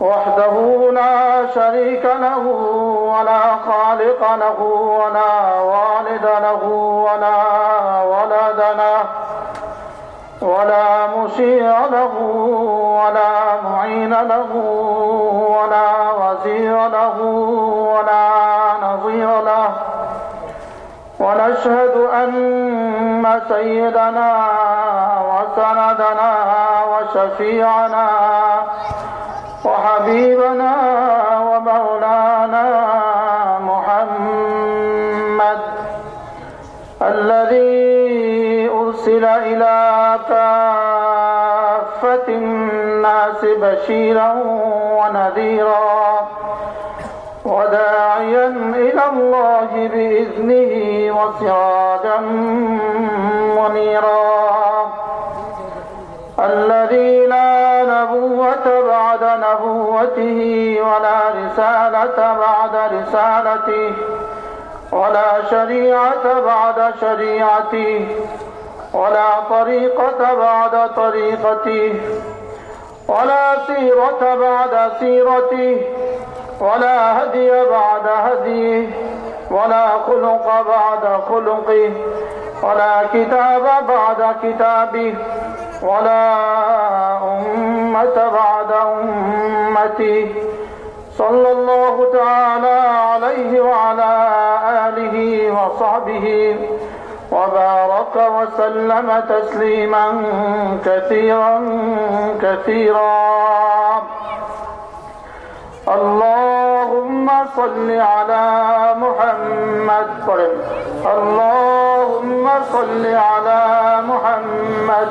وحده لا شريك له ولا خالق له ولا والد له ولا ولد له ولا مشيع له ولا معين له ولا وزير له ولا نظير له ونشهد أن سيدنا وسندنا وشفيعنا وحبيبنا ومولانا محمد الذي أرسل إلى كافة الناس بشيرا ونذيرا وداعيا إلى الله بإذنه وسراجا منيرا. نبوته ولا رسالة بعد رسالته ولا شريعة بعد شريعته ولا طريقة بعد طريقته ولا سيرة بعد سيرته ولا هدي بعد هديه ولا خلق بعد خلقه ولا كتاب بعد كتابه ولا أمة بعد أمته صلى الله تعالى عليه وعلى آله وصحبه وبارك وسلم تسليما كثيرا كثيرا. اللهم صل على محمد. اللهم صل على محمد.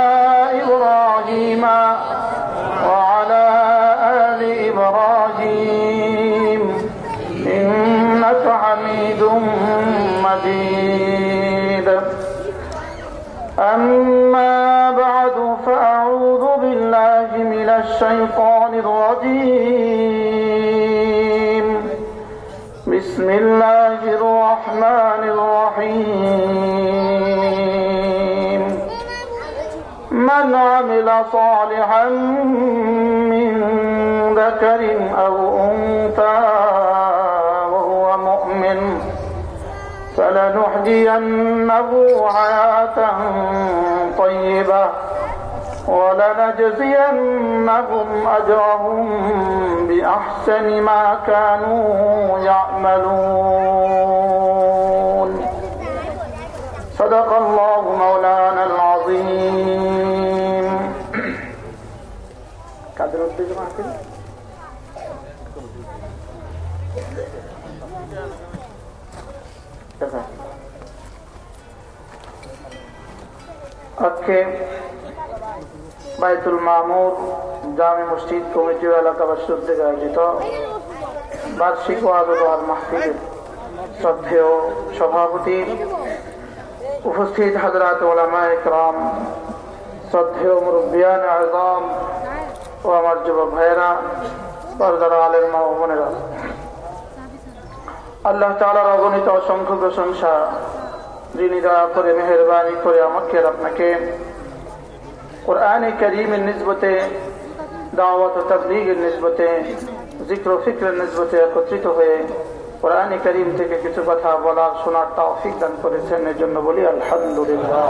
أما بعد فأعوذ بالله من الشيطان الرجيم. بسم الله الرحمن الرحيم. من عمل صالحا من ذكر أو أنثى فلنحيينه حياة طيبة ولنجزينهم أجرهم بأحسن ما كانوا يعملون. صدق الله আজকে বাইতুল মামুর জামে মসজিদ কমিটি এলাকাবাসী উদ্যোগে আয়োজিত বার্ষিক ওয়াদুল মাহফিল শ্রদ্ধেয় সভাপতি উপস্থিত হাজরাত ওলামা ইকরাম, শ্রদ্ধেয় মুরব্বিয়ান আজম ও আমার যুবক ভাইয়েরা, পর্দার আলের মা বোনেরা। আল্লাহ তালার অগণিত অসংখ্য প্রশংসা যিনি দয়া করে মেহরবানি করে আমাকে আর আপনাকে। কোরআন করিমের নিসবতে, দাওয়াত ও তবলিগের নিসবতে, জিক্র ফিক্রের নিসবতে একত্রিত হয়ে কোরআন করিম থেকে কিছু কথা বলার শোনার তৌফিক দান করেছেন এর জন্য বলি আলহামদুলিল্লাহ।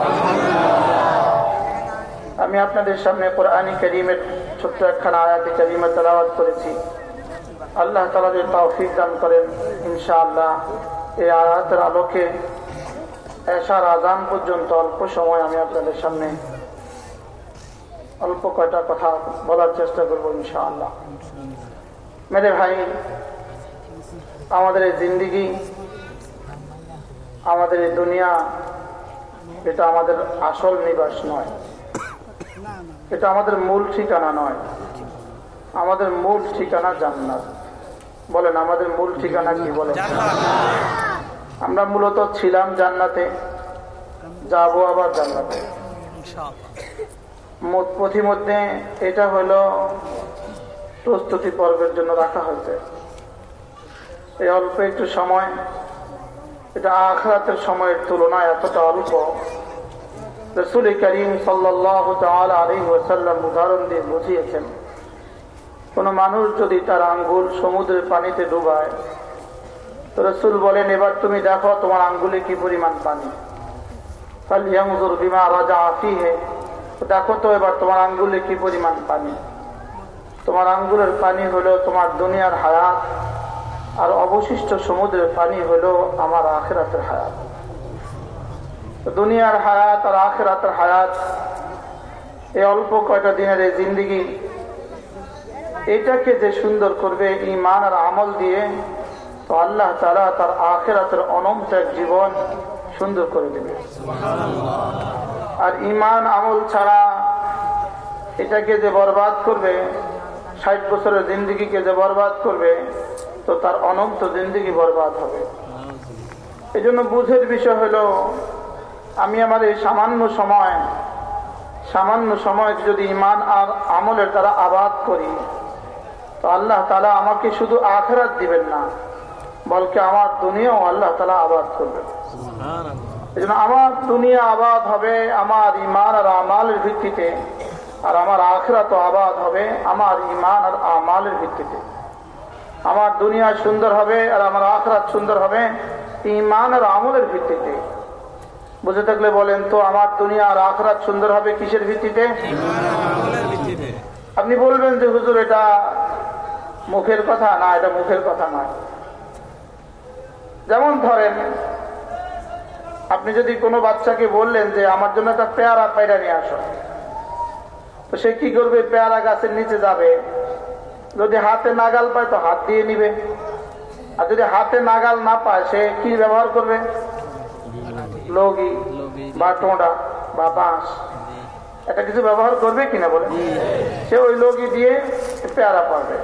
আমি আপনাদের সামনে কোরআনী করিমের ছোট্ট একখানা আয়াতে করিমে তেলাওয়াত করেছি। আল্লাহ তালা যে তৌফিক দান করেন, ইনশাআল্লাহ, এই আয়াতের আলোকে এশার আজান পর্যন্ত অল্প সময় আমি আপনাদের সামনে অল্প কয়টা কথা বলার চেষ্টা করব, ইনশাআল্লাহ। মেরে ভাই, আমাদের এই জিন্দিগি, আমাদের এই দুনিয়া, এটা আমাদের আসল নিবাস নয়। এটা আমাদের মূল ঠিকানা নয়। আমাদের মূল ঠিকানা জান্নাত। বলেন, আমাদের মূল ঠিকানা কি বলেন? আমরা মূলত ছিলাম জান্নাতে, যাব আবার জান্নাতে। পথিমধ্যে এটা হলো প্রস্তুতি পর্বের জন্য রাখা হয়েছে। এই অল্প একটু সময়, এটা আখরাতের সময়ের তুলনায় এতটা অল্প। রসুল করিম সাল্লাহ আলী ওসাল্লাম উদাহরণ দিয়ে বুঝিয়েছেন, কোন মানুষ যদি তার আঙ্গুল সমুদ্রের পানিতে ডুবায় রসুল বলেন, এবার তুমি দেখো তোমার আঙ্গুলে কি পরিমাণ পানি। বিমা রাজা আফি হে দেখো তো এবার তোমার আঙ্গুলে কি পরিমাণ পানি। তোমার আঙ্গুলের পানি হলো তোমার দুনিয়ার হায়াত, আর অবশিষ্ট সমুদ্রের পানি হলো আমার আখেরাতের হায়াত। দুনিয়ার হায়াত আর আখেরাতের হায়াত, এই অল্প কয়টা দিনের এই জিন্দিগি, এটাকে যে সুন্দর করবে ইমান আর আমল দিয়ে তো আল্লাহ তারা তার আখেরাতের অনন্ত এক জীবন সুন্দর করে দেবে। আর ইমান আমল ছাড়া এটাকে যে বরবাদ করবে, ষাট বছরের জিন্দিগিকে যে বরবাদ করবে, তো তার অনন্ত জিন্দিগি বরবাদ হবে। এই জন্য বুঝের বিষয় হলো, আমি আমার এই সামান্য সময় সামান্য সময় যদি ইমান আর আমলের দ্বারা আবাদ করি, তো আল্লাহ তালা আমাকে শুধু আখেরাত দিবেন না বলকে আমার দুনিয়াও আল্লাহ তালা আবাদ করবেন। এই জন্য আমার দুনিয়া আবাদ হবে আমার ইমান আর আমালের ভিত্তিতে আর আমার আখরা তো আবাদ হবে আমার ইমান আর আমালের ভিত্তিতে। আমার দুনিয়া সুন্দর হবে আর আমার আখরাত সুন্দর হবে ইমান আর আমলের ভিত্তিতে। বুঝে থাকলে বলেন তো আমার দুনিয়া আর আখরাত সুন্দর হবে কিসের ভিত্তিতে। আপনি বলবেন যে হুজুর এটা মুখের কথা না এটা মুখের কথা নয়। যেমন ধরেন, আপনি যদি কোনো বাচ্চাকে বললেন যে, আমার জন্য একটা পেয়ারা পায়রা নিয়ে আসো। তো সে কি করবে? পেয়ারা গাছের নিচে যাবে। যদি হাতে নাগাল পায়, তো হাত দিয়ে নিবে। আর যদি হাতে নাগাল না পায়, সে কি ব্যবহার করবে? লগি বা টোঁডা বা বাঁশ। এটা কিছু ব্যবহার করবে কিনা বলে? সে ওই লগি দিয়ে পেয়ারা পাবে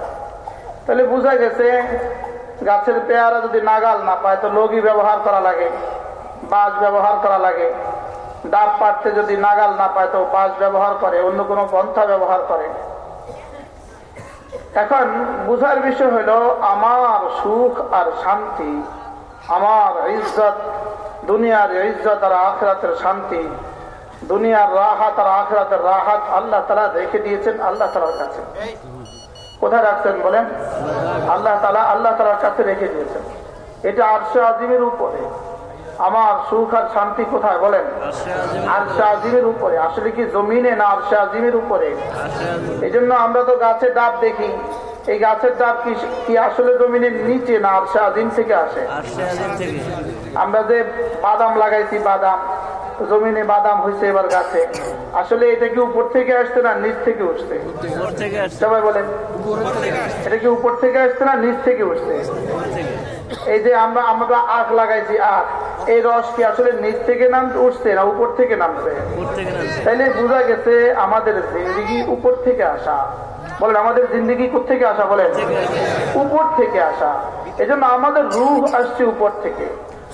তাহলে বোঝা গেছে গাছের পেয়ারা যদি নাগাল না পায়, তো লগি ব্যবহার করা লাগে, বাঁশ ব্যবহার করা লাগে। ডাব পাড়তে যদি নাগাল না পায়, তো বাঁশ ব্যবহার করে, অন্য কোনো পন্থা ব্যবহার করে। এখন বুঝার বিষয় হলো, আমার সুখ আর শান্তি, আমার ইজ্জত, দুনিয়ার ইজ্জত আর আখরাতের শান্তি, দুনিয়ার রাহাত আর আখরাতের রাহাত আল্লাহ তালা রেখে দিয়েছেন আল্লাহ তালার কাছে। কোথায় রাখছেন বলেন? আল্লাহ তালা আল্লাহ তালার কাছে রেখে দিয়েছেন। এটা আরশে আজিমের উপরে। আমার সুখ আর শান্তি কোথায় বলেন? আরশে আজিমের উপরে। আসলে কি জমিনে না আরশে আজিমের উপরে? এই জন্য আমরা তো গাছের ডাব দেখি। এই গাছের ডাব কি কি আসলে জমিনের নিচে না আরশে আজিম থেকে আসে? আমরা যে বাদাম লাগাইছি বাদাম। জমিনে বাদাম হয়েছে এবার গাছে। আসলে এটা কি উপর থেকে আসছে না নিচ থেকে উঠছে? সবাই বলেন। এটা কি উপর থেকে আসছে না নিচ থেকে উঠছে? এই যে আমরা আমরা আখ লাগাইছি আখ। এই রস কি আসলে নিচ থেকে নাম উঠছে না উপর থেকে নামছে? তাইলে বোঝা গেছে আমাদের জিন্দিগি উপর থেকে আসা। বলেন আমাদের জিন্দিগি থেকে আসা বলেন? উপর থেকে আসা। এই জন্য আমাদের রুহ আসছে উপর থেকে।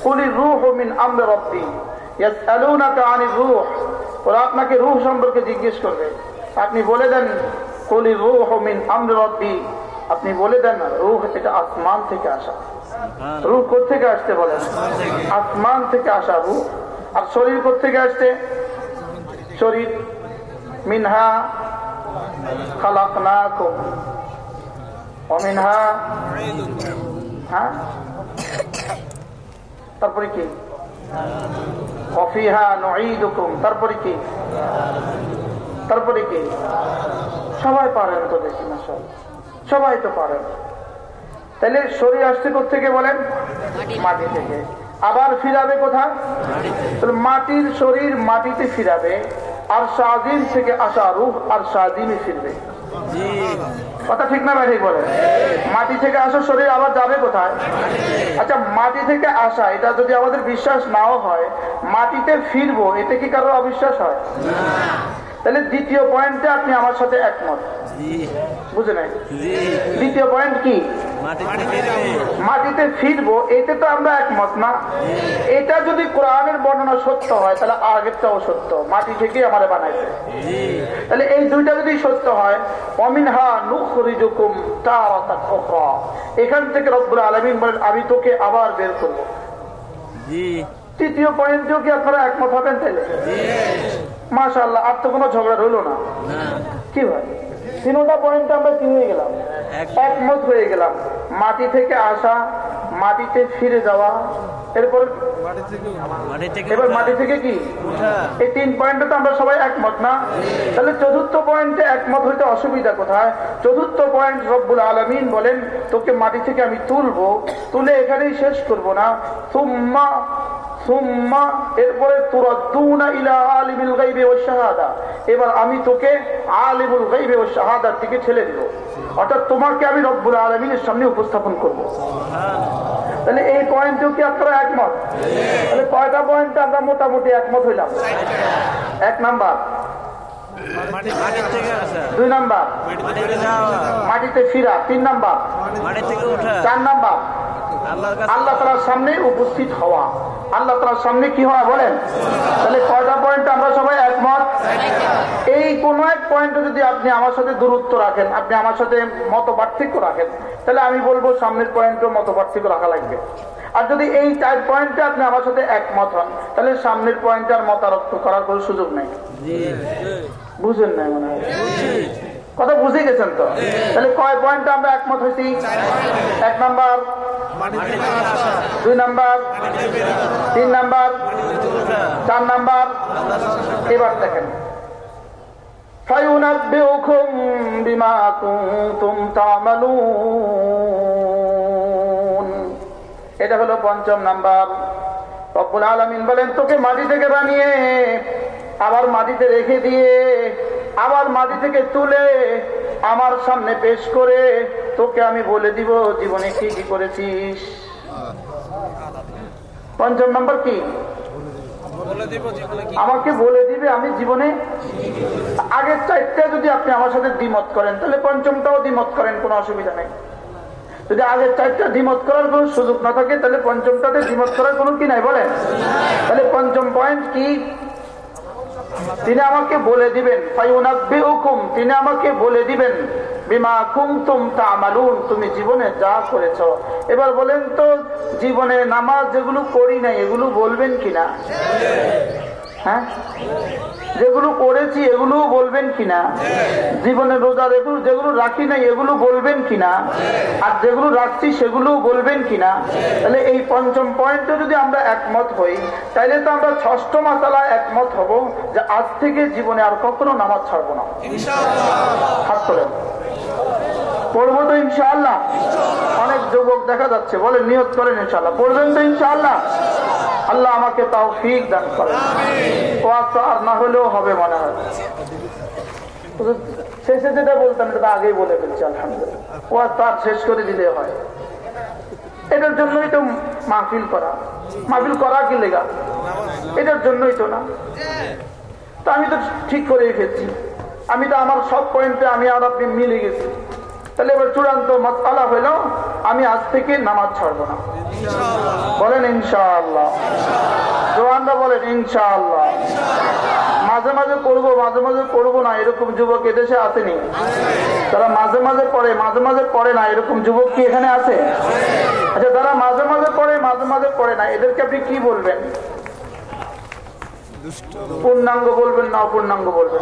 কুলি রুহ মিন আমরা রব্বি। ওরা আপনাকে রুহ সম্পর্কে জিজ্ঞেস করবে। আপনি বলে দেন কলি রুহ মিন আপনি বলে দেন রুহ এটা আসমান থেকে আসা। রুহ থেকে আসতে বলেন? আসমান থেকে আসা রুহ। আর শরীর থেকে আসতে শরীর। মিনহা খালাকনাকুম। অমিনহা হ্যাঁ? তারপরে কি? অফিহা নঈদুকুম। তারপরে কি? তারপরে কি? সবাই পারেন তো দেখি না সব সবাই তো পারেন। তাহলে শরীর আসতে থেকে বলেন? মাটি। থেকে। আবার ফিরাবে কোথায়? মাটির শরীর মাটিতে ফিরাবে আর সাদিন থেকে আসা রূপ আর সাদিনে ফিরবে। কথা ঠিক না ঠিক বলে। মাটি থেকে আসা শরীর আবার যাবে কোথায়? আচ্ছা মাটি থেকে আসা, এটা যদি আমাদের বিশ্বাস নাও হয়, মাটিতে ফিরবো, এতে কি কারও অবিশ্বাস হয়? তাহলে দ্বিতীয় পয়েন্টে আপনি আমার সাথে একমত। বুঝে নাই? দ্বিতীয় পয়েন্ট কি? মাটিতে ফিরবো। এতে তো আমরা একমত না। এটা যদি কোরআনের বর্ণনা সত্য হয় তাহলে আগেরটাও সত্য। মাটি থেকে আমার বানাইছে। তাহলে এই দুইটা যদি সত্য হয় অমিনহা নুখরিজুকুম এখান থেকে রব্বুল আলামিন বলেন আমি তোকে আবার বের করব। তৃতীয় পয়েন্টেও কি আপনারা একমত হবেন তাইলে? মাশাআল্লাহ আর তো কোনো ঝগড়া রইল না। কি ভাই? তিনটা পয়েন্ট আমরা কি হয়ে গেলাম। একমত হয়ে গেলাম। মাটি থেকে আসা মাটিতে ফিরে যাওয়া এরপর এবার মাটি থেকে কি? এই তিন পয়েন্টে তো আমরা সবাই একমত না? তাহলে চতুর্থ পয়েন্টে একমত হইতে অসুবিধা কোথায়? চতুর্থ পয়েন্ট রব্বুল আলমিন বলেন তোকে মাটি থেকে আমি তুলবো তুলে এখানেই শেষ করব না। সুম্মা সুম্মা এরপরে তুরাদ্দুনা ইলা আলিমিল গাইবে ও শাহাদা। এবার আমি তোকে আলিমুল গাইবে ও শাহাদার দিকে ঠেলে দিব। অর্থাৎ তোমাকে আমি রব্বুল আলমিনের সামনে উপস্থাপন করব। তাহলে এই পয়েন্টেও কি আপনারা একমত? তাহলে কয়টা পয়েন্টে আমরা মোটামুটি একমত হইলাম? এক নাম্বার। দুই নাম্বার। মাটিতে ফিরা। তিন নাম্বার। চার নাম্বার। আল্লাহ তালার সামনে উপস্থিত হওয়া। আল্লাহ তালার সামনে কি হওয়া বলেন? তাহলে কয়টা পয়েন্ট আমরা সবাই একমত? এই কোন এক পয়েন্টে যদি আপনি আমার সাথে দূরত্ব রাখেন আপনি আমার সাথে মত পার্থক্য রাখেন তাহলে আমি বলব সামনের পয়েন্টও মত পার্থক্য রাখা লাগবে। আর যদি এই চার পয়েন্টে আপনি আমার সাথে একমত হন তাহলে সামনের পয়েন্টে আর মতারক্ত করার কোনো সুযোগ নেই। বুঝেন নাই মনে হয়? কথা বুঝে গেছেন তো তাহলে কয় পয়েন্টে আমরা একমত হয়েছি এক নাম্বার দুই নাম্বার তিন নাম্বার চার নাম্বার এবার দেখেন فينبئكم بما كنتم تعملون এটা হলো পঞ্চম নাম্বার রব্বুল আলমিন বলেন তোকে মাটি থেকে বানিয়ে আবার মাটিতে রেখে দিয়ে আবার মাটি থেকে তুলে আমার সামনে পেশ করে তোকে আমি বলে দিব জীবনে কি কি করেছিস। পঞ্চম নাম্বার কি? আমাকে বলে দিবে আমি জীবনে? আগের চারটা যদি আপনি আমার সাথে দ্বিমত করেন তাহলে পঞ্চমটাও দ্বিমত করেন কোনো অসুবিধা নেই। যদি আগের চারটা দ্বিমত করার কোন সুযোগ না থাকে তাহলে পঞ্চমটাতে দ্বিমত করার কোনো কি নাই বলেন? তাহলে পঞ্চম পয়েন্ট কি? তিনি আমাকে বলে দিবেন তিনি আমাকে বলে দিবেন, বিমা কুমতুম তা তামালুন, তুমি জীবনে যা করেছ। এবার বলেন তো, জীবনে নামাজ যেগুলো করি নাই, এগুলো বলবেন কিনা? হ্যাঁ? যেগুলো করেছি এগুলো বলবেন কিনা? জীবনে রোজা এগুলো যেগুলো রাখি নাই, এগুলো বলবেন কিনা? আর যেগুলো রাখছি সেগুলো বলবেন কিনা? তাহলে এই পঞ্চম পয়েন্টে যদি আমরা একমত হই তাহলে তো আমরা ষষ্ঠ মাসালা একমত হব। আজ থেকে জীবনে আর কখনো নামাজ ছাড়বো না। হাত তোলেন। পড়ব তো ইনশাআল্লাহ। অনেক যুবক দেখা যাচ্ছে বলে নিয়ত করেন ইনশাল্লাহ পড়বেন তো ইনশাআল্লাহ। আল্লাহ আমাকে তাও ফিক দান করেন। ও আর না হলেও হবে মনে হয়। শেষে যেটা বলতাম এটা আগেই বলে ফেলছি আলহামদুলিল্লাহ। ও তার শেষ করে দিলে হয়। এটার জন্যই তো মাহফিল করা। মাহফিল করা কি লেগা? এটার জন্যই তো না। তো আমি তো ঠিক করে ফেলছি। আমি তো আমার সব পয়েন্টে আমি আর আপনি মিলে গেছি। তাহলে এবার চূড়ান্ত মাসালা হইল আমি আজ থেকে নামাজ ছাড়ব না। বলেন ইনশাআল্লাহ। জোয়ানরা বলেন ইনশাআল্লাহ। মাঝে মাঝে করব মাঝে মাঝে করব না এরকম যুবক এদেশে আসেনি। তারা মাঝে মাঝে পড়ে মাঝে মাঝে পড়ে না এরকম যুবক কি এখানে আছে? আচ্ছা তারা মাঝে মাঝে পড়ে মাঝে মাঝে পড়ে না এদেরকে আপনি কি বলবেন? পূর্ণাঙ্গ বলবেন না অপূর্ণাঙ্গ বলবেন?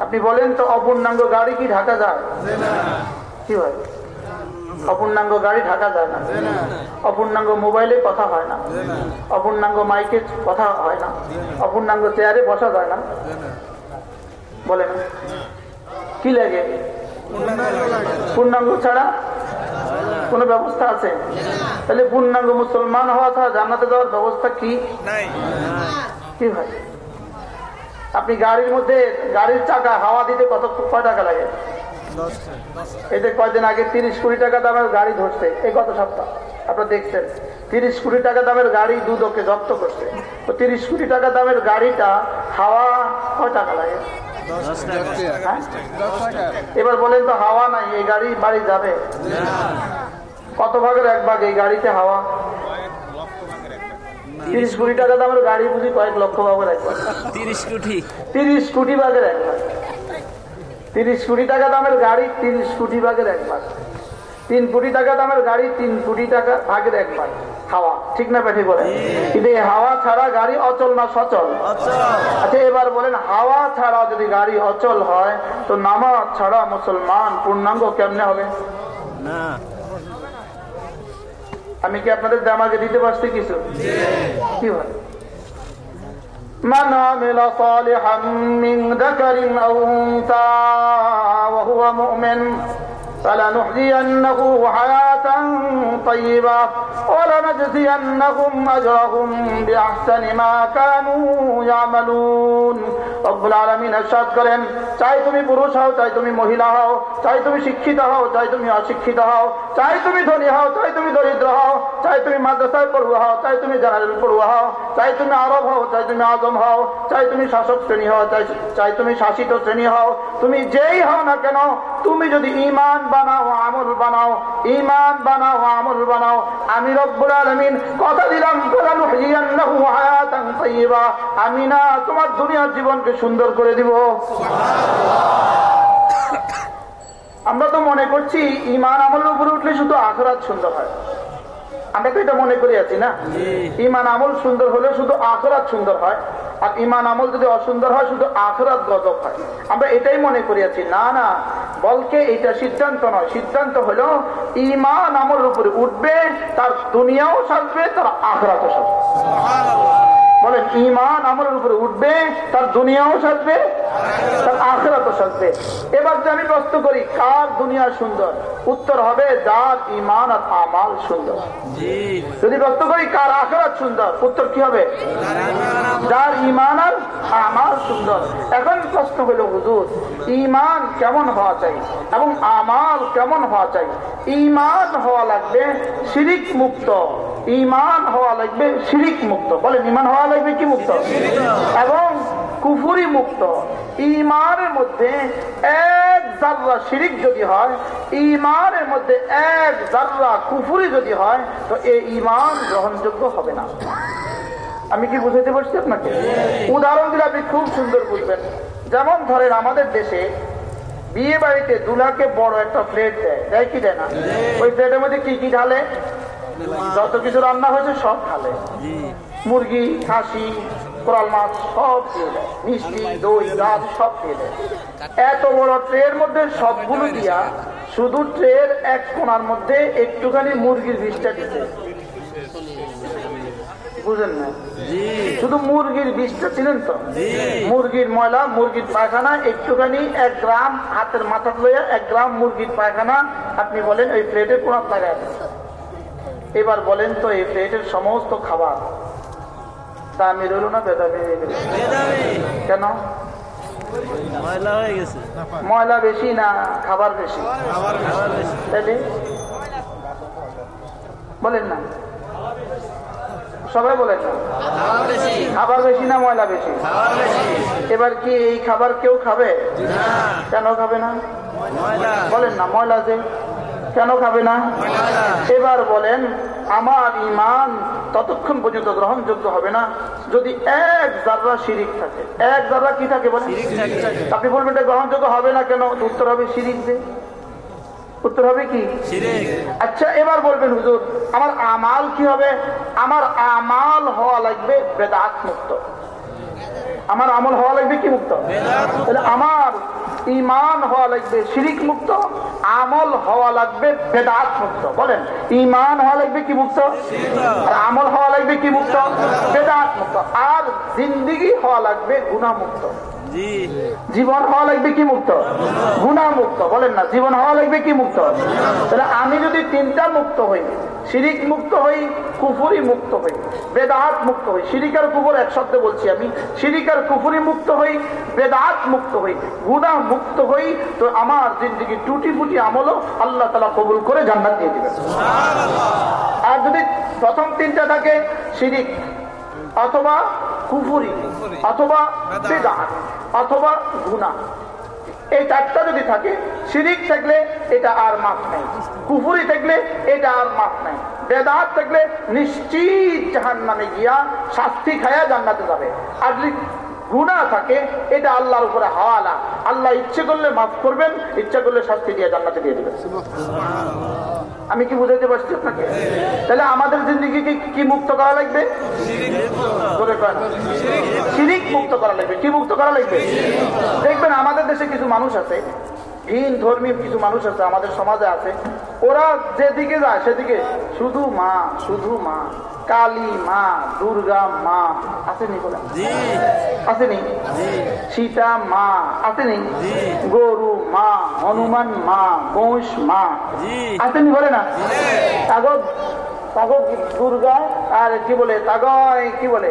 আপনি বলেন তো অপূর্ণাঙ্গ গাড়ি কি ঢাকা যায়? কি হয়? অপূর্ণাঙ্গ গাড়ি ঢাকা যায় না। অপূর্ণাঙ্গ মোবাইলে কথা হয় না। অপূর্ণাঙ্গ মাইকে কথা হয় না। অপূর্ণাঙ্গ চেয়ারে বসা যায় না। বলেন। কি লাগে? পূর্ণাঙ্গ ছাড়া কোনো ব্যবস্থা আছে? তাহলে পূর্ণাঙ্গ মুসলমান হওয়া ছাড়া জান্নাতে যাওয়ার ব্যবস্থা কি? কি ভাই আপনি গাড়ির মধ্যে গাড়ির চাকা হাওয়া দিতে কত কয় টাকা লাগে? এতে কয়দিন আগে তিরিশ কোটি টাকা দামের গাড়ি ধরছে এই গত সপ্তাহ আপনারা দেখছেন। তিরিশ কোটি টাকা দামের গাড়ি দুদকে জব্দ করছে। তো তিরিশ কোটি টাকা দামের গাড়িটা হাওয়া কয় টাকা লাগে? হ্যাঁ? এবার বলেন তো হাওয়া নাই এই গাড়ি বাড়ি যাবে? কত ভাগের এক ভাগ এই গাড়িতে হাওয়া? তিরিশ কোটি টাকা দামের গাড়ি বুঝি কয়েক লক্ষ ভাগের এক ভাগ তিরিশ কোটি? তিরিশ কোটি ভাগের এক ভাগ তিরিশ কোটি টাকা দামের গাড়ি তিরিশ কোটি ভাগের এক ভাগ তিন কোটি টাকা দামের গাড়ি তিন কোটি টাকা ভাগের এক ভাগ হাওয়া ঠিক না পেটে বলে কিন্তু এই হাওয়া ছাড়া গাড়ি অচল না সচল? আচ্ছা এবার বলেন হাওয়া ছাড়া যদি গাড়ি অচল হয় তো নামাজ ছাড়া মুসলমান পূর্ণাঙ্গ কেমনে হবে? না। আমি কি আপনাদের দামাকে দিতে পারছি কিছু কি হয় من عمل صالحا من ذكر أو أنثى وهو مؤمن فلنحيينه حياة طيبة ولنجزينهم أجرهم بأحسن ما كانوا يعملون তুমি তুমি যেই হও না কেন তুমি যদি ইমান বানাও আমল বানাও ইমান বানাও আমল বানাও আমি রব্বুল আলমিন কথা দিলাম আমি না তোমার দুনিয়ার জীবনকে সুন্দর করে দিব। আমরা তো মনে করছি ইমান আমলের উপরে উঠলে শুধু আখরাত সুন্দর হয়। আমরা তো এটা মনে করি আছি না? ইমান আমল সুন্দর হলে শুধু আখরাত সুন্দর হয় আর ইমান আমল যদি অসুন্দর হয় শুধু আখরাত গজব হয়। আমরা এটাই মনে করি আছি। না না বলকে এটা সিদ্ধান্ত নয়। সিদ্ধান্ত হলো ইমান আমল উপরে উঠবে তার দুনিয়াও সাজবে তার আখরাতও সাজবে। বলেন ইমান আমলের উপরে উঠবে তার দুনিয়াও সাজবে তার আখেরাতও সাজবে। এবার যে আমি প্রশ্ন করি কার দুনিয়া সুন্দর? উত্তর হবে যার ইমান আর আমাল সুন্দর। জি। যদি প্রশ্ন করি কার আখেরাত সুন্দর? উত্তর কি হবে? যার ইমান আর আমাল সুন্দর। এখন প্রশ্ন হলো হুজুর ইমান কেমন হওয়া চাই? এবং আমাল কেমন হওয়া চাই? ইমান হওয়া লাগবে শিরিক মুক্ত। ইমান হওয়া লাগবে শিরিক মুক্ত। বলেন ইমান হওয়া লাগবে কি মুক্ত? এবং কুফুরি মুক্ত। ইমানের মধ্যে এক জাররা শিরিক যদি হয় ইমানের মধ্যে এক জাররা কুফুরি যদি হয়, তো এই ইমান গ্রহণযোগ্য হবে না। আমি কি বুঝাইতে পারছি আপনাকে? উদাহরণ দিলে আপনি খুব সুন্দর বুঝবেন। যেমন ধরেন, আমাদের দেশে বিয়ে বাড়িতে দুলাকে বড় একটা প্লেট দেয়। দেয় কি দেয় না? ওই প্লেটের মধ্যে কি কি ঢালে? যত কিছু রান্না হয়েছে সব খালে। মুরগি খাসি কোরাল মাছ সব দেয় মিষ্টি দই গাছ সব দিয়ে দেয় এত বড় ট্রের মধ্যে সবগুলো দিয়া শুধু ট্রের এক কোনার মধ্যে একটুখানি মুরগির বিষটা দিতে বুঝেন না? শুধু মুরগির বিষটা ছিলেন তো? মুরগির ময়লা মুরগির পায়খানা একটুখানি এক গ্রাম হাতের মাথা লইয়া এক গ্রাম মুরগির পায়খানা আপনি বলেন ওই প্লেটে কোনাত লাগায় দেন। এবার বলেন তো এই প্লেটের সমস্ত খাবার দামি রইল না বেদামি গেল কেন? ময়লা ময়লা বেশি না খাবার বেশি? বলেন না। সবাই বলেন না। খাবার বেশি। না ময়লা বেশি? এবার কি এই খাবার কেউ খাবে? কেন খাবে না? বলেন না ময়লা যে কেন খাবে না? এবার বলেন আমার ইমান ততক্ষণ পর্যন্ত গ্রহণযোগ্য হবে না। যদি এক জাররা শিরিক থাকে এক জাররা কি থাকে বলেন। আপনি বলবেন এটা গ্রহণযোগ্য হবে না কেন? উত্তর হবে শিরিক যে। উত্তর হবে কি? আচ্ছা এবার বলবেন হুজুর আমার আমাল কি হবে? আমার আমাল হওয়া লাগবে বেদাত মুক্ত। আমার আমল হওয়া লাগবে কি মুক্ত? তাহলে আমার ইমান হওয়া লাগবে শিরিক মুক্ত, আমল হওয়া লাগবে বেদাত মুক্ত। বলেন ইমান হওয়া লাগবে কি মুক্ত? আর আমল হওয়া লাগবে কি মুক্ত? বেদাত মুক্ত। আর জিন্দিগি হওয়া লাগবে গুণামুক্ত মুক্ত। জীবন হওয়া লাগবে কি মুক্ত? গুণা মুক্ত, বলেন না, জীবন হওয়া লাগবে কি মুক্ত? তাহলে আমি যদি তিনটা মুক্ত হই, শিরিক মুক্ত হই, কুফুরি মুক্ত হই বেদাহাত মুক্ত হই শিরিকার কুফুর এক শব্দে বলছি আমি শিরিকার কুফুরি মুক্ত হই বেদাহাত মুক্ত হই গুণা মুক্ত হই, তো আমার জিন্দগি টুটি ফুটি আমলও আল্লাহ তালা কবুল করে জান্নাত দিয়ে দেবে আর যদি প্রথম তিনটা থাকে, শিরিক অথবা কুফুরি অথবা অথবা গুণা এই চারটা যদি থাকে শিরিক থাকলে এটা আর মাফ নাই। কুফুরি থাকলে এটা আর মাফ নাই। বেদাত থাকলে নিশ্চিত জাহান নামে গিয়া শাস্তি খায়া জান্নাতে যাবে। আর যদি গুণা থাকে এটা আল্লাহর উপরে হাওয়ালা। আল্লাহ ইচ্ছে করলে মাফ করবেন ইচ্ছা করলে শাস্তি দিয়ে জান্নাতে দিয়ে দেবেন। আমি কি বুঝাইতে পারছি আপনাকে? তাহলে আমাদের জিন্দগিকে কি মুক্ত করা লাগবে? শিরিক মুক্ত করা লাগবে। কি মুক্ত করা লাগবে? দেখবেন আমাদের দেশে কিছু মানুষ আছে ভিন ধর্মী কিছু মানুষ আছে আমাদের সমাজে আছে। ওরা যেদিকে যায় সেদিকে শুধু মা শুধু মা কালী মা দুর্গা মা আসেনি আসেনি? সীতা মা আসেনি? গরু মা হনুমান মা মহিষ মা আসেনি বলে না? তাগো তাগো দুর্গা? আর কি বলে? তাগয় কি বলে?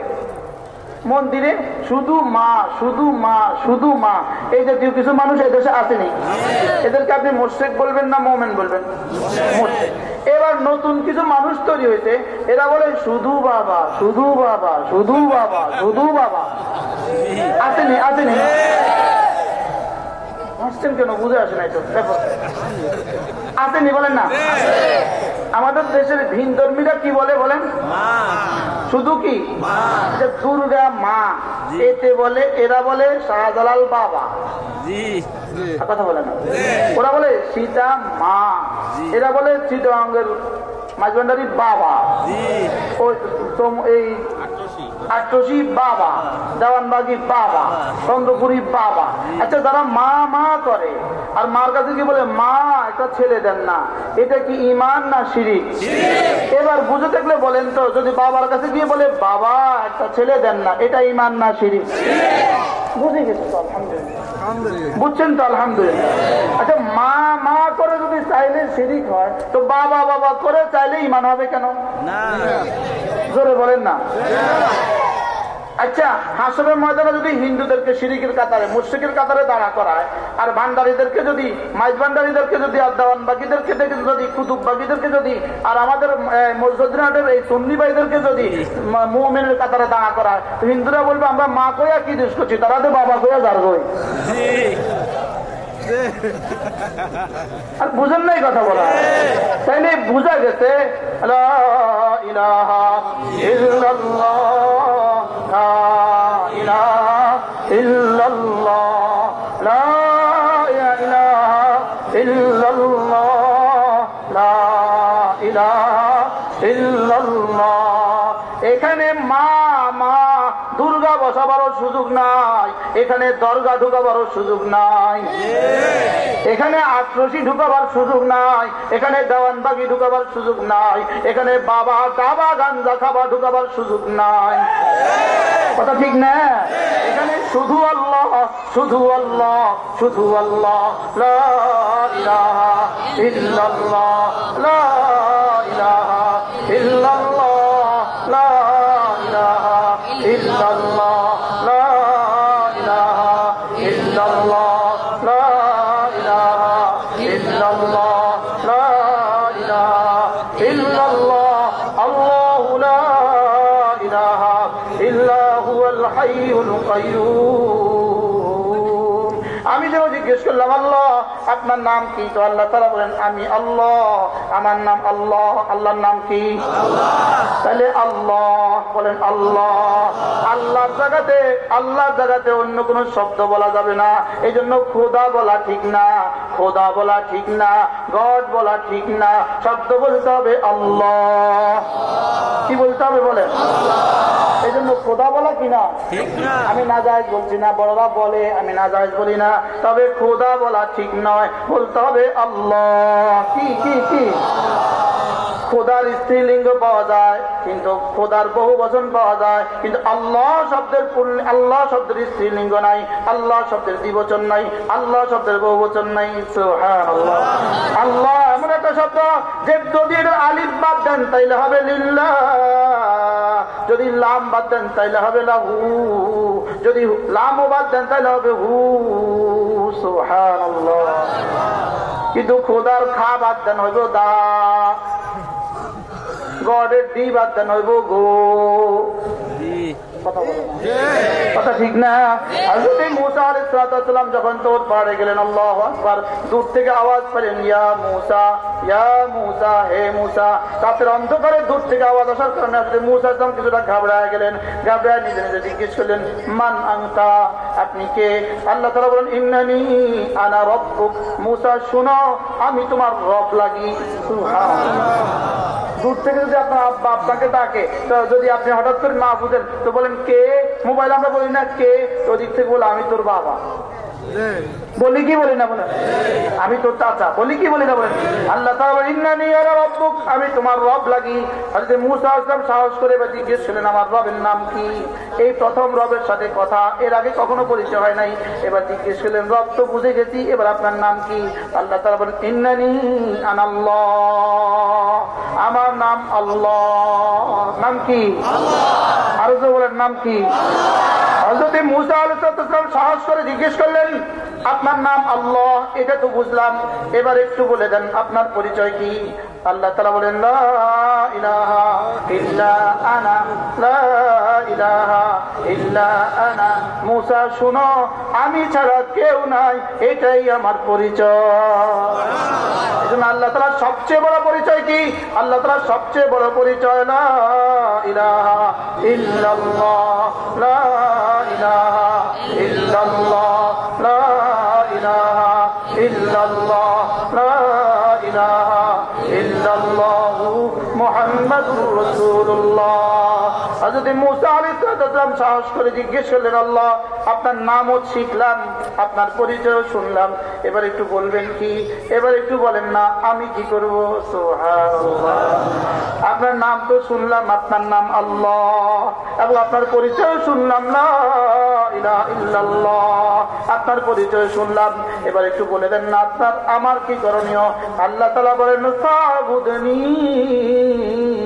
মন্দিরে শুধু মা শুধু মা শুধু মা। এই জাতীয় কিছু মানুষ এই দেশে আসেনি। এদেরকে আপনি মোশেক বলবেন না মোমেন বলবেন? এবার নতুন কিছু মানুষ তৈরি হয়েছে। এরা বলে শুধু বাবা শুধু বাবা শুধু বাবা শুধু বাবা। আসেনি আসেনি। হাসছেন কেন? বুঝে আসে নাই তো। দেখো। আসেনি বলেন না। আমাদের দেশের ভিন ধর্মীরা কি বলে বলেন? শুধু কি? যে দুর্গা মা। এতে বলে এরা বলে শাহজালাল বাবা। কথা বলে না। ওরা বলে সীতা মা। এরা বলে চিটাঙ্গের মাঝবান্ডারি বাবা। জি। ওই তোম- এই আটশি বাবা দেওয়ানবাগি বাবা চন্দ্রপুরি বাবা। আচ্ছা যারা মা মা করে আর মার কাছে কি বলে মা একটা ছেলে দেন না। এটা কি ইমান না শিরিক? এবার বুঝে থাকলে বলেন তো যদি বাবার কাছে গিয়ে বলে বাবা একটা ছেলে দেন না এটা ইমান না শিরিক? বুঝে গেছে তো আলহামদুলিল্লাহ। বুঝছেন তো আলহামদুলিল্লাহ? আচ্ছা মা মা করে যদি চাইলে শিরিক হয় তো বাবা বাবা করে চাইলে ইমান হবে কেন? না। জোরে বলেন না। আচ্ছা হাসরের ময়দানে যদি হিন্দুদেরকে শিরিকের কাতারে মুশ্রিকের কাতারে দাঁড়া করায় আর ভান্ডারীদেরকে যদি মাইজ ভান্ডারীদেরকে যদি আর বাকিদেরকে দেখে যদি কুতুব বাকিদেরকে যদি আর আমাদের মসজিদের এই সন্নি ভাইদেরকে যদি মুমেনের কাতারে দাঁড়া করায় হিন্দুরা বলবে আমরা মা কইয়া কি দেশ করছি? তারা তো বাবা যার গই আর বুঝেন নাই কথা বলা। তাইলে বুঝা গেছে ইলাহা ইল্লাল্লাহ, লা ইলাহা ইল্লাল্লাহ, লা এখানে দরগা ঢুকাবার সুযোগ নাই। এখানে আটরসি ঢুকাবার সুযোগ নাই। এখানে দেওয়ানবাগি ঢুকাবার সুযোগ নাই। এখানে বাবা দাবা গাঞ্জা খাবার ঢুকাবার সুযোগ নাই। কথা ঠিক না? এখানে শুধু আল্লাহ শুধু আল্লাহ শুধু আল্লাহ। ইল্লাল্লাহ ইল্লাল্লাহ নাম কি? তো আল্লাহ তালা বলেন আমি আল্লাহ। আমার নাম আল্লাহ। আল্লাহর নাম কি? তাহলে আল্লাহ বলেন আল্লাহ। আল্লাহর জায়গাতে আল্লাহর জায়গাতে অন্য কোন শব্দ বলা যাবে না। এই জন্য খোদা বলা ঠিক না। খোদা বলা ঠিক না গড বলা ঠিক না শব্দ বলতে হবে আল্লাহ। কি বলতে হবে বলে এই জন্য খোদা বলা কিনা ঠিক না। আমি নাজায়জ বলছি না বড়রা বলে আমি না যাই বলি না তবে খোদা বলা ঠিক নয় বলতে হবে আল্লাহ। কি কি কি? খোদার স্ত্রীলিঙ্গ পাওয়া যায়, কিন্তু খোদার বহু বচন পাওয়া যায়, কিন্তু আল্লাহ শব্দের আল্লাহ শব্দের স্ত্রীলিঙ্গ নাই, আল্লাহ শব্দের দ্বিবচন নাই, আল্লাহ শব্দের বহু বচন নাই। আল্লাহ এমন একটা শব্দ, যে যদি আলিফ বাদ দেন, তাইলে হবে লিল্লাহ। যদি লাম বাদ দেন, তাইলে হবে লাহু। যদি লামও বাদ দেন, তাইলে হবে হু, সুবহানাল্লাহ। কিন্তু খোদার খা বাদ দেন, হইব দা। গডের ডি বাদ দেন হইব গো কথা ঠিক না? মুসা যখন তোর পাড়ে গেলেন আল্লাহু আকবার দূর থেকে আওয়াজ পেলেন ইয়া মুসা ইয়া মুসা হে মুসা। রাতের অন্ধকারে দূর থেকে আওয়াজ আসার কারণে মুসা কিছুটা ঘাবড়ায় গেলেন। ঘাবড়ায় নিজে নিজে জিজ্ঞেস করলেন মান আনতা? আপনি কে? আল্লাহ তাআলা বলেন ইন্নানি আনা রব্বুক। মুসা শুনো আমি তোমার রব লাগি। সুবহানাল্লাহ। দূর থেকে যদি আপনার আব্বা আপনাকে ডাকে যদি আপনি হঠাৎ করে না বুঝেন, তো বলেন, কে? মোবাইল আমরা বলি না, কে? ওদিক থেকে বলে, আমি তোর বাবা। বলি কি বলি না বলেন আমি তোর চাচা বলি কি বলি না বলেন আল্লাহ আমি তোমার রব লাগি। মূসা আসলাম সাহস করে এবার জিজ্ঞেস করলেন আমার রবের নাম কি? এই প্রথম রবের সাথে কথা এর আগে কখনো পরিচয় হয় নাই। এবার জিজ্ঞেস করলেন রব তো বুঝে গেছি এবার আপনার নাম কি? আল্লাহ তাআলা বলেন ইন্নানি আনাল্লাহ আমার নাম আল্লাহ। নাম কি? আরও তো বলেন নাম কি? হজরত মুসা আলাইসালাম সাহস করে জিজ্ঞেস করলেন আপনার নাম আল্লাহ, এটা তো বুঝলাম। এবার একটু বলে দেন, আপনার পরিচয় কি? আল্লাহ তালা বলেন মুসা, শুনো, আমি ছাড়া কেউ নাই, এটাই আমার পরিচয়। আল্লাহ তালার সবচেয়ে বড় পরিচয় কি? আল্লাহ তালার সবচেয়ে বড় পরিচয়, লা ইলাহা ইল্লাল্লাহ ইলাহা ইল্লাল্লাহ। আপনার নামও শিখলাম, আপনার শুনলাম। এবার একটু বলবেন কি? এবার একটু বলেন না, আমি কি আপনার নাম তো শুনলাম, আপনার নাম আল্লাহ এবং আপনার পরিচয় শুনলাম। না আপনার পরিচয় শুনলাম। এবার একটু বলে দেন, না, আপনার, আমার কি করণীয়? আল্লাহ তালা বলেন, "ফাবুদনি।"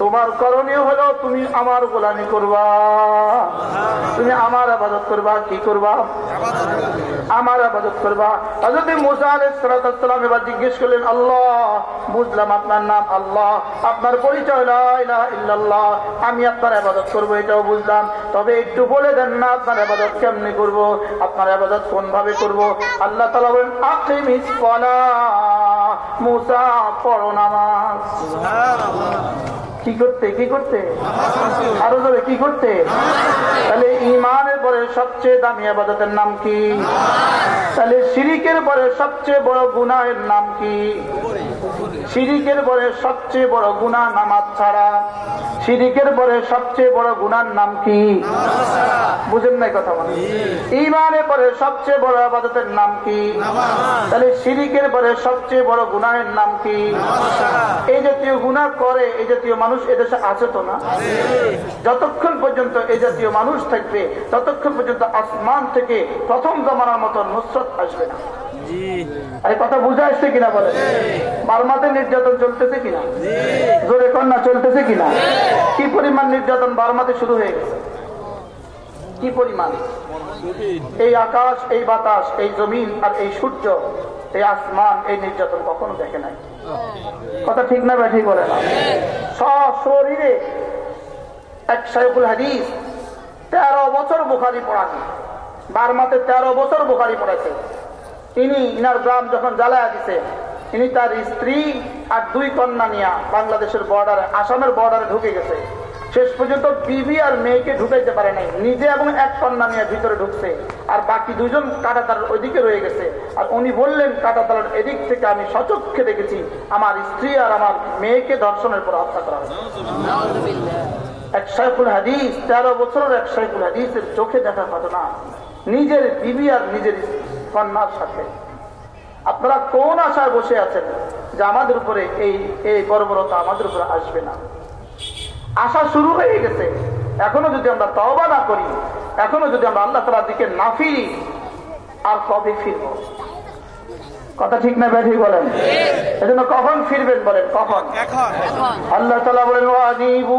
তোমার করণীয় হলো তুমি আমার গোলামি করবা। তুমি আমার আবাদত করবা, কি করবা? আমার আবাদত করবা। হযরত মুসা এবার জিজ্ঞেস করলেন, আল্লাহ, বুঝলাম আপনার নাম আল্লাহ, আপনার পরিচয় ইল্লাল্লাহ, আমি আপনার আবাদত করব, এটাও বুঝলাম। তবে একটু বলে দেন না, আপনার আবাদত কেমনে করব, আপনার আবাদত কোন ভাবে করব? আল্লাহ তালা বলেন আকিমিস সালাহ মুসা, পড়ো নামাজ। কি করতে কি করতে? আরও ধরে কি করতে? তাহলে ইমানের পরে সবচেয়ে দামি আবাদতের নাম কি? তাহলে সিরিকের পরে সবচেয়ে বড় গুনাহের নাম কি? শিরিকের পরে সবচেয়ে বড় গুনাহ নামাজ ছাড়া। শিরিকের পরে সবচেয়ে বড় গুনার নাম কি? বুঝেন নাই কথা বলে ইমানের পরে সবচেয়ে বড় আবাদতের নাম কি? তাহলে শিরিকের পরে সবচেয়ে বড় গুনাহের নাম কি? এই জাতীয় গুনাহ করে এই জাতীয় মানুষ এদেশে আছে তো না? যতক্ষণ পর্যন্ত এই জাতীয় মানুষ থাকবে, ততক্ষণ পর্যন্ত আসমান থেকে প্রথম জমানার মতো নুসরত আসবে না। এই কথা বুঝে আসছে কিনা বলে? বার্মাতে নির্যাতন চলতেছে কিনা? জোরে কন্যা চলতেছে কিনা? কি পরিমাণ নির্যাতন বার্মাতে শুরু হয়ে গেছে? কি পরিমাণ? এই আকাশ এই বাতাস এই জমিন আর এই সূর্য এই আসমান এই নির্যাতন কখনো দেখে নাই। কথা ঠিক না ব্যাঠি বলে না। সশরীরে এক সাইকুল হাদিস তেরো বছর বোখারি পড়াছে বার্মাতে তেরো বছর বোখারি পড়াছে। ইনি ইনার গ্রাম যখন জ্বালায়া দিছে, ইনি তার স্ত্রী আর দুই কন্যা নিয়ে বাংলাদেশের বর্ডারে আসামের বর্ডারে ঢুকে গেছে। শেষ পর্যন্ত বিবি আর মেয়েকে ঢুকাইতে পারে নাই, নিজে এবং এক কন্যা নিয়ে ভিতরে ঢুকছে, আর বাকি দুজন কাটাতার ওইদিকে রয়ে গেছে। আর উনি বললেন কাটাতার এদিক থেকে আমি সচক্ষে দেখেছি, আমার স্ত্রী আর আমার মেয়েকে ধর্ষণের পর হত্যা করা হয়েছে। এক শাইকুল হাদিস, তেরো বছরের এক শাইকুল হাদিসের চোখে দেখা ঘটনা। নিজের বিবি আর নিজের কন্যার সাথে আপনারা কোন আশায় বসে আছেন যে আমাদের উপরে এই এই বর্বরতা আমাদের উপরে আসবে না? আশা শুরু হয়ে গেছে। এখনও যদি আমরা তওবা না করি এখনও যদি আমরা আল্লাহ তালার দিকে না ফিরি আর কবে ফিরব? কথা ঠিক না ব্যাঠি বলেন? এজন্য কখন ফিরবেন বলেন? কখন? আল্লাহ তালা বলেন ওয়ানিবু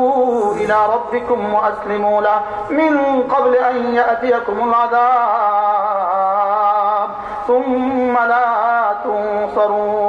ইলা রাব্বিকুম লা মিন ক্বাবলি আন ইয়াতিয়াকুমুল আযাব। সুম্মা লা তুনসারুন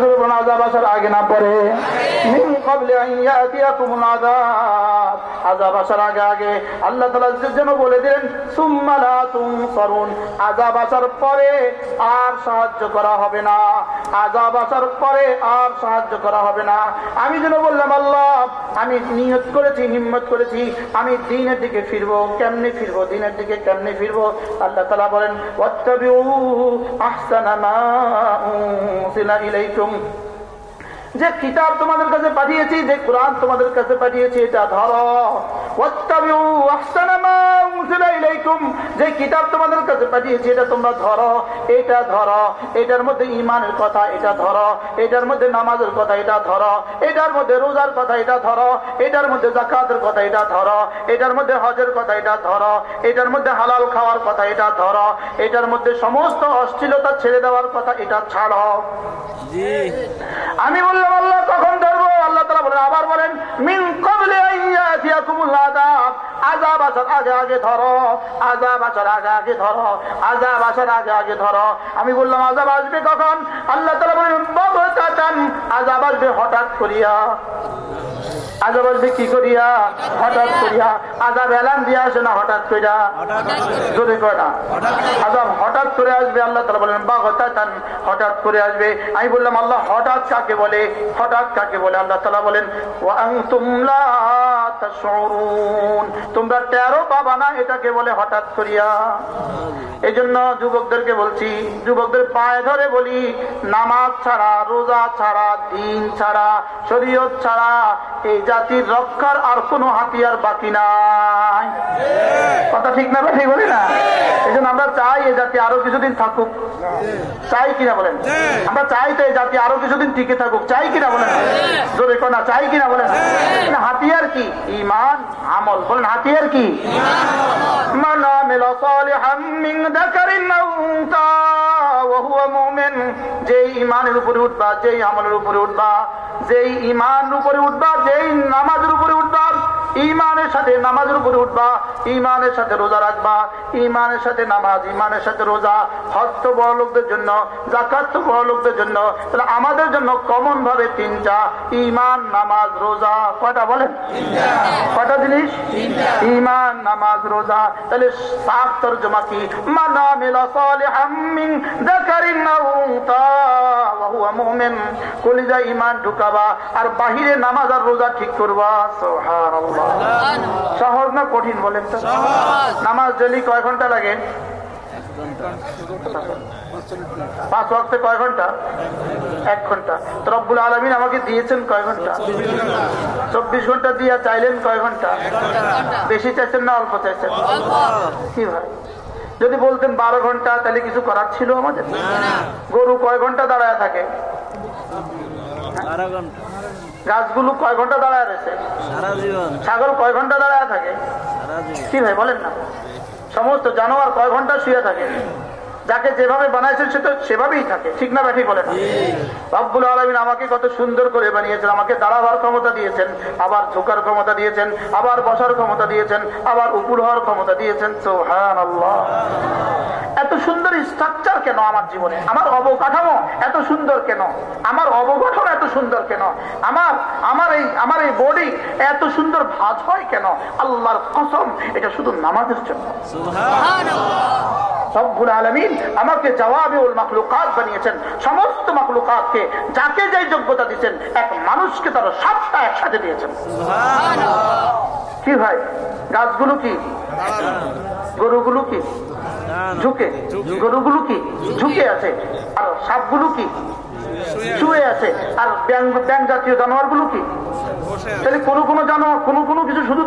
ধরে আজাব আসার আগে না পরে আজাব আসার আগে আগে আল্লাহ তাআলা যেন বলে দিলেন আজাব আসার পরে আর সাহায্য করা হবে না। আজাব আসার পরে আর সাহায্য করা হবে না। আমি যেন বললাম, আল্লাহ, আমি নিয়ত করেছি, হিম্মত করেছি, আমি দিনের দিকে ফিরবো। কেমনে ফিরবো? দিনের দিকে কেমনে ফিরবো? আল্লাহ তালা বলেন, ওয়াত্তাবিউ আহসানা মা উনজিলা ইলাইকুম যে কিতাব তোমাদের কাছে পাঠিয়েছি, যে কোরআন তোমাদের কাছে পাঠিয়েছি, এটা ধরো। যে কিতাব তোমাদের কাছে পাঠিয়েছি, এটা তোমরা ধরো, এটা ধরো। এটার মধ্যে ইমানের কথা, এটা ধরো। এটার মধ্যে নামাজের কথা, এটা ধরো। এটার মধ্যে রোজার কথা, এটা ধরো। এটার মধ্যে জাকাতের কথা, এটা ধরো। এটার মধ্যে হজের কথা, এটা ধরো। এটার মধ্যে হালাল খাওয়ার কথা, এটা ধরো। এটার মধ্যে সমস্ত অশ্লীলতা ছেড়ে দেওয়ার কথা, এটা ছাড়ো। আমি বললাম, আল্লাহ, কখন ধরবো? আল্লাহ তালা বলেন, আবার বলেন, মিন কবলে আজাব আসার আগে আগে ধরো আজাব আসার আগে আগে ধরো আজাব আসার আগে আগে ধরো। আমি বললাম আজাব আসবে কখন? আল্লাহ তালা বলেন আযাব আসবে হঠাৎ করিয়া। আজাব আসবে কি করিয়া? হঠাৎ করিয়া আজাব এলান দিয়ে আসে না হঠাৎ করিয়া কয় না। আজাব হঠাৎ করে আসবে, আল্লাহ তালা বলেন বা হঠাৎ হঠাৎ করে আসবে। আমি বললাম, আল্লাহ হঠাৎ কাকে বলে? হঠাৎ কাকে বলে? আল্লাহ তালা বলেন, ওয়াং তোমরা তোমরা তেরো পাবা না, এটাকে বলে হঠাৎ করিয়া। এই জন্য যুবকদেরকে বলছি, যুবকদের পায়ে ধরে বলি, নামাজ ছাড়া, রোজা ছাড়া, দিন ছাড়া, শরীয়ত ছাড়া, এই জাতির রক্ষার আর কোন হাতিয়ার বাকি নাই। কথা ঠিক না ঠিক বলি না? এই জন্য আমরা চাই এই জাতি আরও কিছুদিন থাকুক। চাই কিনা বলেন? আমরা চাই তো এই জাতি আরও কিছুদিন টিকে থাকুক। চাই কিনা বলেন? জোরে কনা চাই কিনা বলেন? হাতিয়ার কি? ইমান আমল। বলেন হাতিয়ার কি? মানা মেলা সালিহাম মিন দাকারিন মাউতা। ইমানের উপরে যেই উপরে উপরে উঠবা যেই নামাজের উপরে উঠবা ইমানের সাথে নামাজের উপরে উঠবা ইমানের সাথে রোজা রাখবা ইমানের সাথে নামাজ ইমানের সাথে রোজা। হস্ত বড় লোকদের জন্য জাকাত তো বড় লোকদের জন্য। তাহলে আমাদের জন্য কমন ভাবে তিনটা ইমান নামাজ রোজা। কয়টা বলেন? কয়টা জিনিস? ইমান নামাজ রোজা। তাহলে সাত তর্জমা কি? মানা মিলা সালিহাম মিন যাকারিন আও উনসা ওয়া হুয়া মুমিন। কলিজা ইমান ঢুকাবা আর বাহিরে নামাজ আর রোজা ঠিক করবা। সুবহানাল্লাহ। সহজ না কঠিন বলেন তো? নামাজ ডেলি কয় ঘণ্টা লাগে? পাঁচ ওয়াক্তে কয় ঘণ্টা? এক ঘণ্টা। তো রব্বুল আলমিন আমাকে দিয়েছেন কয় ঘণ্টা? চব্বিশ ঘণ্টা দিয়া চাইলেন কয় ঘণ্টা? বেশি চাইছেন না অল্প চাইছেন? কি ভাই? যদি বলতেন বারো ঘণ্টা তাহলে কিছু করার ছিল আমাদের? গরু কয় ঘণ্টা দাঁড়ায় থাকে? গাছগুলো কয় ঘণ্টা দাঁড়ায় রয়েছে? ছাগল কয় ঘণ্টা দাঁড়ায় থাকে? কি ভাই বলেন না। সমস্ত জানোয়ার কয় ঘণ্টা শুয়ে থাকে? যাকে যেভাবে বানাইছেন সে তো সেভাবেই থাকে। ঠিক না ব্যাঠি বলেন রব্বুল আলমিন আমাকে কত সুন্দর করে বানিয়েছেন, আমাকে দাঁড়াবার ক্ষমতা দিয়েছেন, আবার ঝোকার ক্ষমতা দিয়েছেন, আবার বসার ক্ষমতা দিয়েছেন, আবার উপর হওয়ার ক্ষমতা দিয়েছেন। তো হ্যাঁ এত সুন্দর স্ট্রাকচার কেন আমার জীবনে? আমার অবকাঠামো এত সুন্দর কেন? আমার অবগঠন এত সুন্দর কেন? আমার আমার এই আমার এই বডি এত সুন্দর ভাজ হয় কেন? আল্লাহর কসম, এটা শুধু নামাজের জন্য। রব্বুল আলমিন আমাকে জবাবে উল মাকলুকাত বানিয়েছেন। সমস্ত মাকলুকাতকে যাকে যে যোগ্যতা দিয়েছেন এক মানুষকে তারা সবটা একসাথে দিয়েছেন। কি ভাই? গাছগুলো কি? গরুগুলো কি? ঝুঁকে? গরুগুলো কি? ঝুঁকে আছে। আর সাপগুলো কি? শুয়ে আছে। আর জাতীয় কি? জানোয়ার, কোনো কিছু শুধু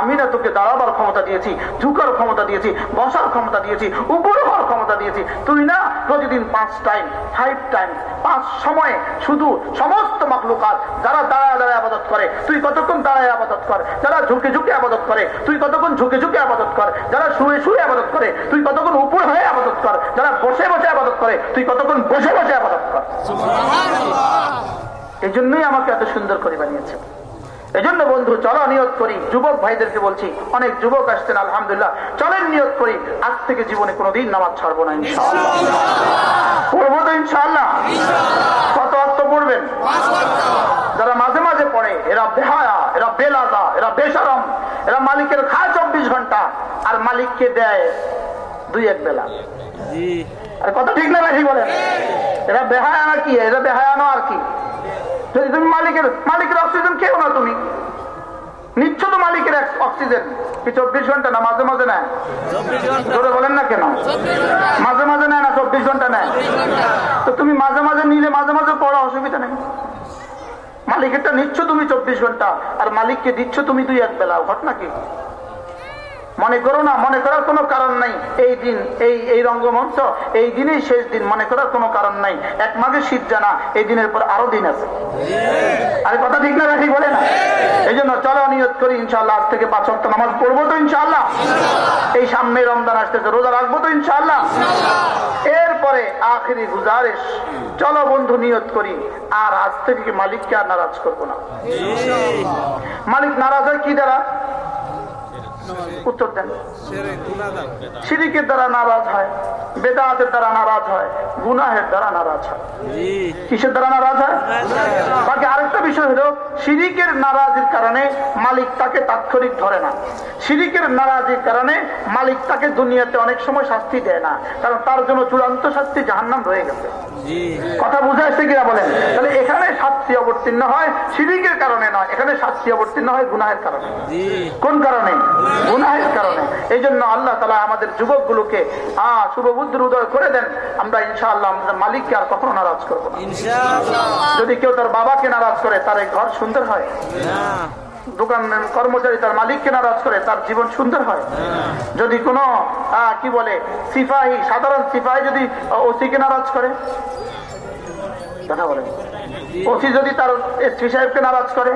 আমি না তোকে দাঁড়াবার ক্ষমতা দিয়েছি, ঝুঁকার ক্ষমতা দিয়েছি, বসার ক্ষমতা দিয়েছি, উপর হওয়ার ক্ষমতা দিয়েছি। তুই না প্রতিদিন পাঁচ টাইম ফাইভ টাইম পাঁচ সময়ে শুধু সমস্ত মাকলুকাত যারা দাঁড়ায় দাঁড়ায় আবাদত করে, তুই কতক্ষণ দাঁড়ায় আবাদত কর? যারা ঝুঁকে ঝুঁকে আবাদত করে, তুই কতক্ষণ ঝুঁকে ঝুঁকে আবাদত কর? যারা শুয়ে শুয়ে আবাদত করে। তুই কতক্ষণ উপর হয়ে আবাদত কর। যারা বসে বসে আবাদত করে তুই কতক্ষণ বসে বসে আবাদত কর। এই জন্যই আমাকে এত সুন্দর করে বানিয়েছে। এই জন্য বন্ধু চলো নিয়ত করি। যুবক ভাইদেরকে বলছি অনেক যুবক আসছেন আলহামদুলিল্লাহ। চলেন নিয়ত করি। আজ থেকে জীবনে কোনোদিন নামাজ ছাড়বো না ইনশাআল্লাহ। পড়ব তো ইনশাআল্লাহ। কত অর্থ পড়বেন? যারা মাঝে পড়ে এরা বেহায়া এরা বেলাদা এরা বেসারম এরা মালিকের খায় চব্বিশ ঘণ্টা আর মালিককে দেয় দুই এক বেলা। আর কথা ঠিক না ঠিক বলেন? এরা বেহায়া না কি? এরা বেহায়া না আর কি? যদি তুমি মালিকের মালিকের অক্সিজেন খেও না তুমি। নিচ্ছ তো মালিকের অক্সিজেন। কি চব্বিশ ঘণ্টা না মাঝে মাঝে নেয়? ধরে বলেন না কেন? মাঝে মাঝে নেয় না চব্বিশ ঘণ্টা নেয়? তো তুমি মাঝে মাঝে নিলে মাঝে মাঝে পড়া অসুবিধা নেই। মালিকেরটা নিচ্ছ তুমি চব্বিশ ঘণ্টা আর মালিককে দিচ্ছ তুমি দুই এক বেলা। ঘটনা কি? মনে করো না মনে করার কোনো কারণ নাই। এই দিন এই এই রঙ্গমঞ্চ এই দিনেই শেষ দিন মনে করার কোনো কারণ নাই। এক মাঘের শীত জানা এই দিনের পর আরও দিন আছে। আরে কথা ঠিক না ঠিক বলে না? এই জন্য চলো নিয়ত করি ইনশাল্লাহ আজ থেকে পাঁচ অক্ট নামাজ পড়ব তো ইনশাল্লাহ এই সামনে রমজান আসতেছে রোজা রাখব তো ইনশাল্লাহ এরপরে আখেরি গুজারিশ। চলো বন্ধু নিয়ত করি আর আজ থেকে মালিককে আর নারাজ করব না। মালিক নারাজ হয় কি দ্বারা? উত্তর দেন। সিরিকের দ্বারা নারাজ হয় বেদাতের দ্বারা নারাজ হয় গুনাহের দ্বারা নারাজ হয়। কিসের দ্বারা নারাজ হয়? বাকি আরেকটা বিষয় হলো সিরিকের নারাজির কারণে মালিক তাকে তাৎক্ষণিক ধরে না। সিরিকের নারাজির কারণে মালিক তাকে দুনিয়াতে অনেক সময় শাস্তি দেয় না কারণ তার জন্য চূড়ান্ত শাস্তি জাহান্নাম রয়ে গেছে। কথা বুঝে আসছে কিনা বলেন? তাহলে এখানে শাস্তি অবতীর্ণ হয় সিরিকের কারণে নয় এখানে শাস্তি অবতীর্ণ হয় গুনাহের কারণে। কোন কারণে? গুনাহের কারণে। এই জন্য আল্লাহ তালা আমাদের যুবকগুলোকে আহ শুভ বুদ্ধির উদয় করে দেন। আমরা ইনশাআল্লাহ আমাদের মালিককে আর কখনো নারাজ করব যদি কেউ তার বাবাকে নারাজ করে তার এই ঘর সুন্দর হয়। দোকান কর্মচারী তার মালিককে নারাজ করে তার জীবন সুন্দর হয়। যদি কোনো আহ, কি বলে সিপাহী সাধারণ সিপাহী যদি ওসিকে নারাজ করে। কথা বলেন। ওসি যদি তার এসপি সাহেবকে নারাজ করে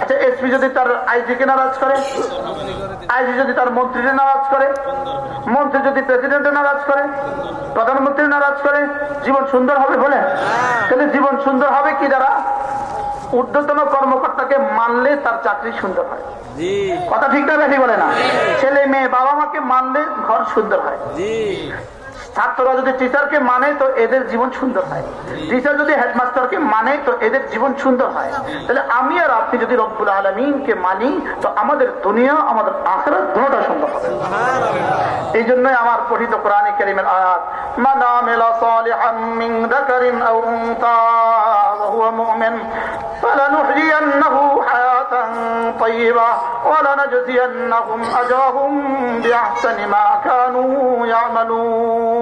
আচ্ছা এসপি যদি তার আইজি কে নারাজ করে আইজি যদি তার মন্ত্রীকে নারাজ করে মন্ত্রী যদি প্রেসিডেন্টে নারাজ করে প্রধানমন্ত্রী নারাজ করে জীবন সুন্দর হবে বলে? তাহলে জীবন সুন্দর হবে কি দ্বারা ঊর্ধ্বতন কর্মকর্তাকে মানলে তার চাকরি সুন্দর হয়। কথা ঠিক না বলে না। ছেলে মেয়ে বাবা মাকে মানলে ঘর সুন্দর হয়। ছাত্ররা যদি টিচারকে মানে তো এদের জীবন সুন্দর হয় টিচার যদি হেডমাস্টারকে মানে তো এদের জীবন সুন্দর হয় তাহলে আমি আর আপনি যদি রব্বুল আলমিনকে মানি তো আমাদের দুনিয়া আমাদের আখেরাত দুটোটা সুন্দর হবে এই জন্যই আমার পঠিত কোরআনে কেরিমের আয়াত من عمل صالحا من ذكر أو أنثى وهو مؤمن فلنحيينه حياة طيبة ولنجزينهم أجرهم بأحسن ما كانوا يعملون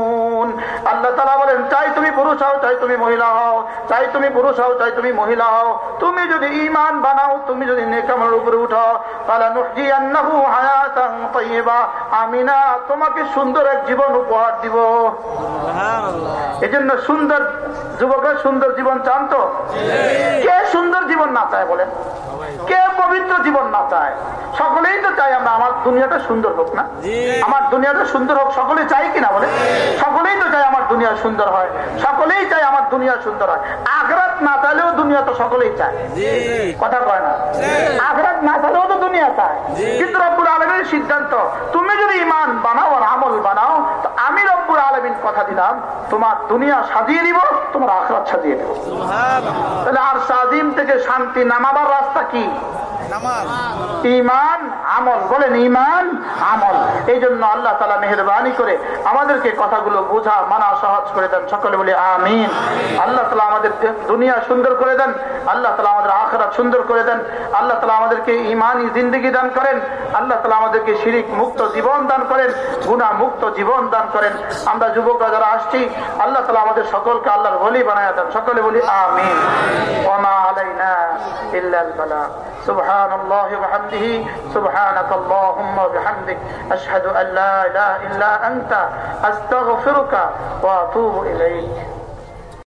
আল্লাহ তালা বলেন চাই তুমি পুরুষ হও চাই তুমি মহিলা হও। চাই তুমি পুরুষ হও চাই তুমি মহিলা হও। তুমি যদি ইমান বানাও তুমি যদি নেকামের উপরে আমি না তোমাকে সুন্দর এক জীবন উপহার দিব। এই জন্য সুন্দর যুবকের সুন্দর জীবন চান তো? কে সুন্দর জীবন না চায় বলেন? কে পবিত্র জীবন না চায়? সকলেই তো চাই আমরা আমার দুনিয়াটা সুন্দর হোক না। আমার দুনিয়াটা সুন্দর হোক সকলে চাই কিনা বলে সকলেই তো চাই আমার দুনিয়া সুন্দর হয় সকলেই চাই আমার দুনিয়া সুন্দর হয়। আখরাত না চাইলেও দুনিয়া তো সকলেই চায়। কথা কয় না? আখরাত না চাইলেও তো দুনিয়া চায়। কিন্তু রব্বুল আলমের সিদ্ধান্ত তুমি যদি ইমান বানাও আর আমল বানাও তো আমি রব্বুল আলমিন কথা দিলাম তোমার দুনিয়া সাজিয়ে দিব তোমার আখরাত সাজিয়ে দেব। তাহলে আর সাজিম থেকে শান্তি নামাবার রাস্তা কি? ইমান আমল। বলেন ইমান আমল। এই জন্য আল্লাহ তালা মেহরবানি করে আমাদেরকে কথাগুলো বোঝা, মানা, সহজ করে দেন। সকলে বলি আমিন। আল্লাহ তালা আমাদের দুনিয়া সুন্দর করে দেন। আল্লাহ তালা আমাদের আখরাত সুন্দর করে দেন। আল্লাহ তালা আমাদেরকে ইমানি জিন্দগি দান করেন। আল্লাহ তালা আমাদেরকে শিরিক মুক্ত জীবন দান করেন। গুণা মুক্ত জীবন দান করেন। আমরা যুবকরা যারা আসছি, আল্লাহ তালা আমাদের সকলকে আল্লাহর বলি বানায় দেন। সকলে বলি আমিন। سبحان الله وبحمده سبحانك اللهم وبحمدك. أشهد أن لا إله إلا أنت. أستغفرك وأتوب إليك.